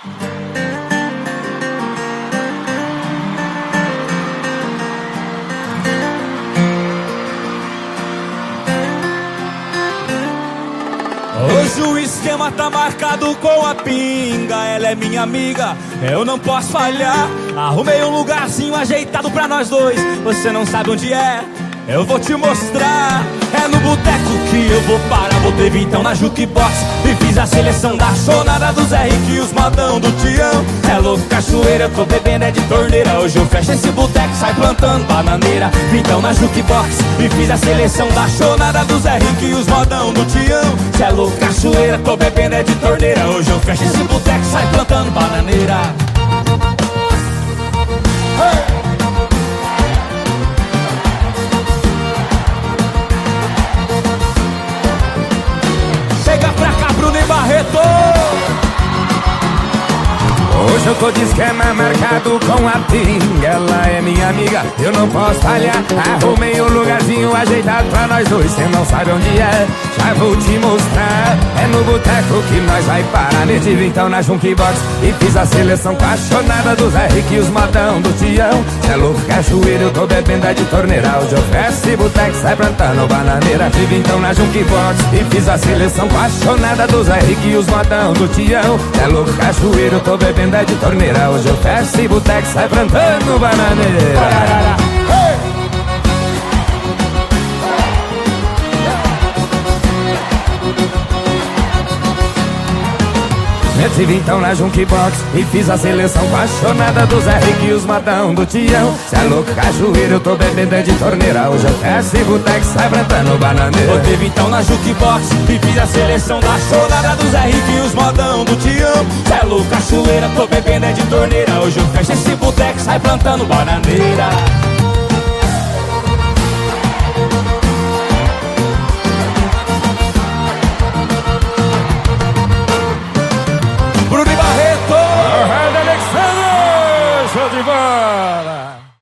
Hoje o esquema tá marcado com a pinga. Ela é minha amiga, eu não posso falhar. Arrumei um lugarzinho ajeitado pra nós dois. Você não sabe onde é? Eu vou te mostrar. É no boteco que eu vou parar. Botei então na jukebox e fiz a seleção da chonada do Zé Rick e os modão do Tião. É louco, cachoeira, tô bebendo é de torneira. Hoje eu fecho esse boteco, sai plantando bananeira. Então na jukebox e fiz a seleção da chonada do Zé Rick e os modão do Tião. Cê é louco, cachoeira, tô bebendo é de torneira. Hoje eu fecho esse boteco, sai plantando bananeira. Hoje eu tô de esquema marcado com a pinga. Ela é minha amiga, eu não posso falhar. Arrumei um lugarzinho ajeitado pra nós dois Cê não sabe onde é, já vou te mostrar É no boteco que nós vai parar. Metive então na Junkbox E fiz a seleção apaixonada dos Rick e os modão do Tião. Cê é louco, cachoeiro, eu tô bebendo é de torneira eu fecho boteco, sai plantando bananeira. Tive então na Junkbox E fiz a seleção apaixonada dos Rick e os modão do Tião. Cê é louco, cachoeiro, eu tô bebendo é de torneira Hoje eu fecho e boteco sai plantando bananeira. Tive então na Junkbox e fiz a seleção apaixonada dos R e os madão do Tião. Cê é louco, cajueiro, eu tô bebendo é de torneira. Hoje eu fecho e boteco sai plantando bananeira. Eu teve então na Junkbox e fiz a seleção da dos R modão do Tião. Cê é louco, cachoeira, tô bebendo é de torneira. Hoje eu fecho esse boteco sai plantando bananeira. Show de bola!